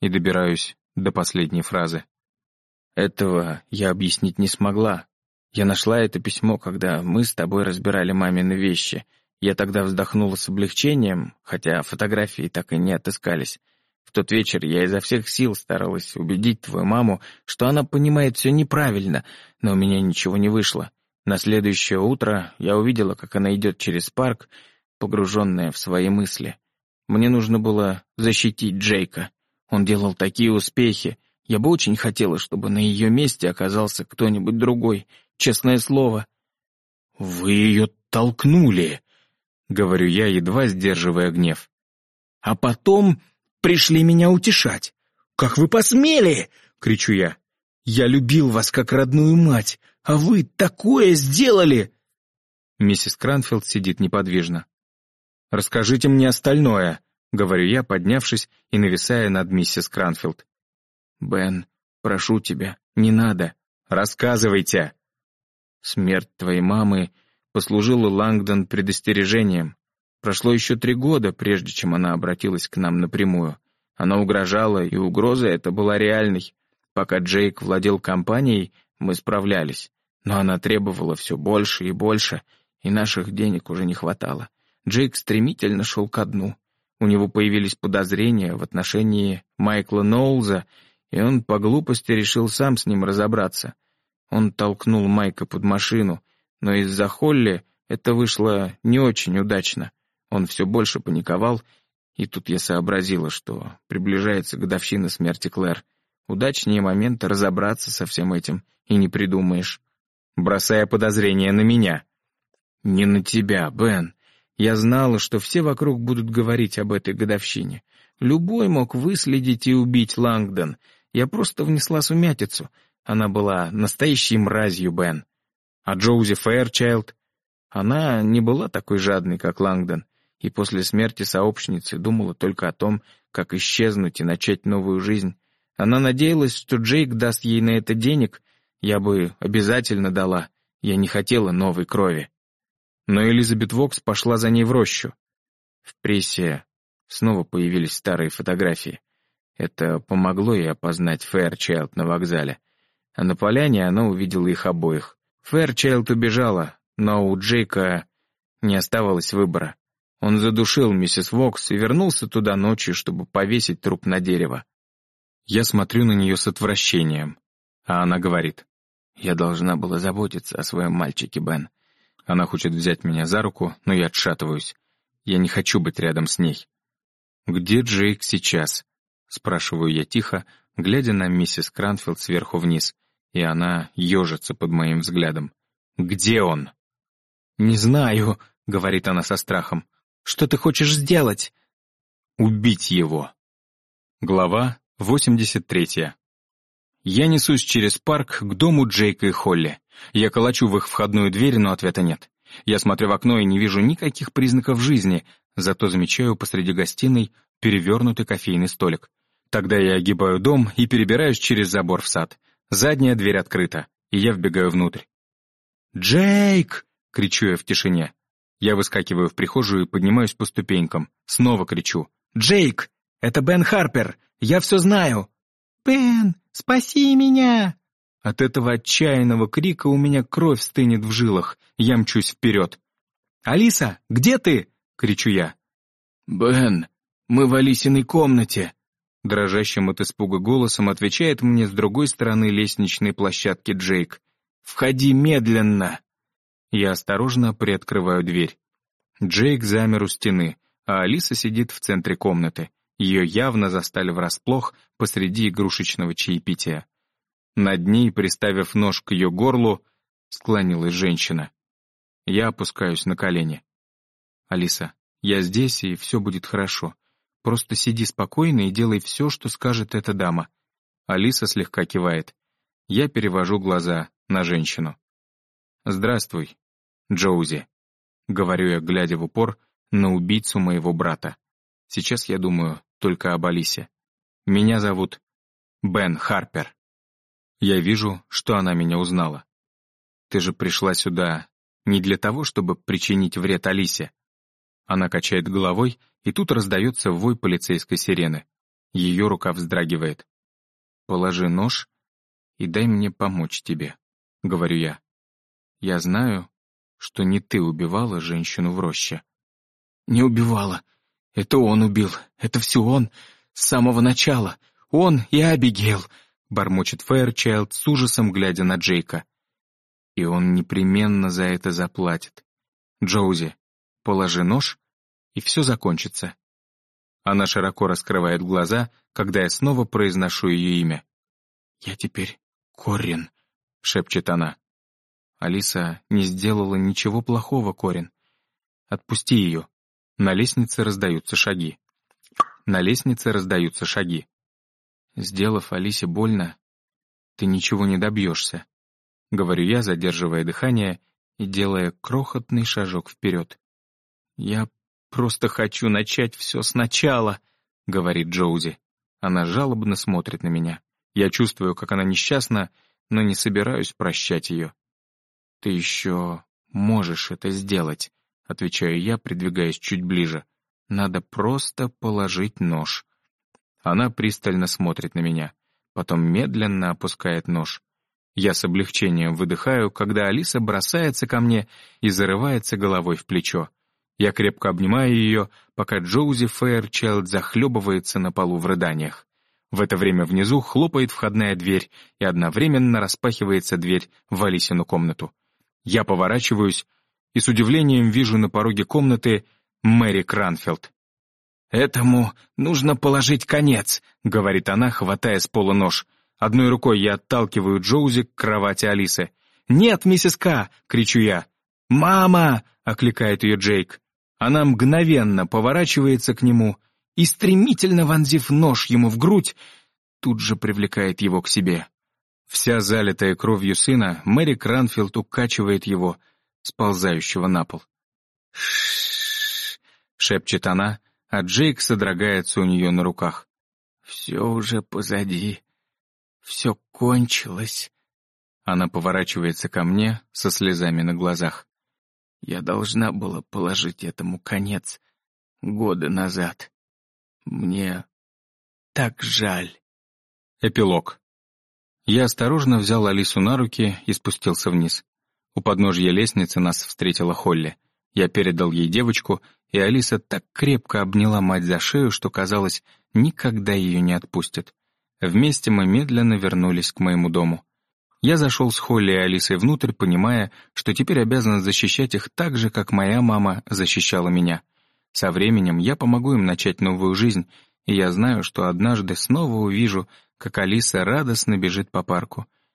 и добираюсь до последней фразы. Этого я объяснить не смогла. Я нашла это письмо, когда мы с тобой разбирали мамины вещи. Я тогда вздохнула с облегчением, хотя фотографии так и не отыскались. В тот вечер я изо всех сил старалась убедить твою маму, что она понимает все неправильно, но у меня ничего не вышло. На следующее утро я увидела, как она идет через парк, погруженная в свои мысли. Мне нужно было защитить Джейка. Он делал такие успехи, я бы очень хотела, чтобы на ее месте оказался кто-нибудь другой, честное слово. «Вы ее толкнули», — говорю я, едва сдерживая гнев. «А потом пришли меня утешать. Как вы посмели?» — кричу я. «Я любил вас как родную мать, а вы такое сделали!» Миссис Кранфилд сидит неподвижно. «Расскажите мне остальное», — говорю я, поднявшись и нависая над миссис Кранфилд. «Бен, прошу тебя, не надо. Рассказывайте!» Смерть твоей мамы послужила Лангдон предостережением. Прошло еще три года, прежде чем она обратилась к нам напрямую. Она угрожала, и угроза эта была реальной. Пока Джейк владел компанией, мы справлялись. Но она требовала все больше и больше, и наших денег уже не хватало. Джейк стремительно шел ко дну. У него появились подозрения в отношении Майкла Ноулза, и он по глупости решил сам с ним разобраться. Он толкнул Майка под машину, но из-за Холли это вышло не очень удачно. Он все больше паниковал, и тут я сообразила, что приближается годовщина смерти Клэр. Удачнее момент разобраться со всем этим и не придумаешь. Бросая подозрения на меня. «Не на тебя, Бен. Я знала, что все вокруг будут говорить об этой годовщине. Любой мог выследить и убить Лангдон — я просто внесла сумятицу. Она была настоящей мразью, Бен. А Джоузи Фэрчайлд? Она не была такой жадной, как Лангдон, и после смерти сообщницы думала только о том, как исчезнуть и начать новую жизнь. Она надеялась, что Джейк даст ей на это денег, я бы обязательно дала. Я не хотела новой крови. Но Элизабет Вокс пошла за ней в рощу. В прессе снова появились старые фотографии. Это помогло ей опознать Фэрчайлд на вокзале. А на поляне она увидела их обоих. Фэрчайлд убежала, но у Джейка не оставалось выбора. Он задушил миссис Вокс и вернулся туда ночью, чтобы повесить труп на дерево. Я смотрю на нее с отвращением, а она говорит, «Я должна была заботиться о своем мальчике, Бен». Она хочет взять меня за руку, но я отшатываюсь. Я не хочу быть рядом с ней. Где Джейк сейчас? — спрашиваю я тихо, глядя на миссис Кранфилд сверху вниз, и она ежится под моим взглядом. «Где он?» «Не знаю», — говорит она со страхом. «Что ты хочешь сделать?» «Убить его». Глава 83. Я несусь через парк к дому Джейка и Холли. Я колочу в их входную дверь, но ответа нет. Я смотрю в окно и не вижу никаких признаков жизни, зато замечаю посреди гостиной перевернутый кофейный столик. Тогда я огибаю дом и перебираюсь через забор в сад. Задняя дверь открыта, и я вбегаю внутрь. «Джейк!» — кричу я в тишине. Я выскакиваю в прихожую и поднимаюсь по ступенькам. Снова кричу. «Джейк! Это Бен Харпер! Я все знаю!» «Бен, спаси меня!» От этого отчаянного крика у меня кровь стынет в жилах. Я мчусь вперед. «Алиса, где ты?» — кричу я. «Бен, мы в Алисиной комнате!» Дрожащим от испуга голосом отвечает мне с другой стороны лестничной площадки Джейк. «Входи медленно!» Я осторожно приоткрываю дверь. Джейк замер у стены, а Алиса сидит в центре комнаты. Ее явно застали врасплох посреди игрушечного чаепития. Над ней, приставив нож к ее горлу, склонилась женщина. Я опускаюсь на колени. «Алиса, я здесь, и все будет хорошо. Просто сиди спокойно и делай все, что скажет эта дама». Алиса слегка кивает. Я перевожу глаза на женщину. «Здравствуй, Джоузи», — говорю я, глядя в упор на убийцу моего брата. Сейчас я думаю только об Алисе. Меня зовут Бен Харпер. Я вижу, что она меня узнала. Ты же пришла сюда не для того, чтобы причинить вред Алисе. Она качает головой, и тут раздается вой полицейской сирены. Ее рука вздрагивает. «Положи нож и дай мне помочь тебе», — говорю я. «Я знаю, что не ты убивала женщину в роще». «Не убивала. Это он убил. Это все он. С самого начала. Он и Абигейл», — бормочет Фэйрчайлд с ужасом, глядя на Джейка. «И он непременно за это заплатит. Джоузи, положи нож, и все закончится». Она широко раскрывает глаза, когда я снова произношу ее имя. «Я теперь Корин», — шепчет она. Алиса не сделала ничего плохого, Корин. Отпусти ее. На лестнице раздаются шаги. На лестнице раздаются шаги. Сделав Алисе больно, ты ничего не добьешься. Говорю я, задерживая дыхание и делая крохотный шажок вперед. Я просто хочу начать все сначала, говорит Джоузи. Она жалобно смотрит на меня. Я чувствую, как она несчастна, но не собираюсь прощать ее. «Ты еще можешь это сделать», — отвечаю я, придвигаясь чуть ближе. «Надо просто положить нож». Она пристально смотрит на меня, потом медленно опускает нож. Я с облегчением выдыхаю, когда Алиса бросается ко мне и зарывается головой в плечо. Я крепко обнимаю ее, пока Джоузи Фэйрчайлд захлебывается на полу в рыданиях. В это время внизу хлопает входная дверь, и одновременно распахивается дверь в Алисину комнату. Я поворачиваюсь и с удивлением вижу на пороге комнаты Мэри Кранфилд. «Этому нужно положить конец», — говорит она, хватая с пола нож. Одной рукой я отталкиваю Джоузи к кровати Алисы. «Нет, миссис К!» — кричу я. «Мама!» — окликает ее Джейк. Она мгновенно поворачивается к нему и, стремительно вонзив нож ему в грудь, тут же привлекает его к себе. Вся залитая кровью сына, Мэри Кранфилд укачивает его, сползающего на пол. «Ш-ш-ш», шепчет она, а Джейк содрогается у нее на руках. «Все уже позади. Все кончилось». Она поворачивается ко мне со слезами на глазах. Я должна была положить этому конец годы назад. Мне так жаль. Эпилог. Я осторожно взял Алису на руки и спустился вниз. У подножья лестницы нас встретила Холли. Я передал ей девочку, и Алиса так крепко обняла мать за шею, что, казалось, никогда ее не отпустит. Вместе мы медленно вернулись к моему дому. Я зашел с Холли и Алисой внутрь, понимая, что теперь обязан защищать их так же, как моя мама защищала меня — со временем я помогу им начать новую жизнь, и я знаю, что однажды снова увижу, как Алиса радостно бежит по парку —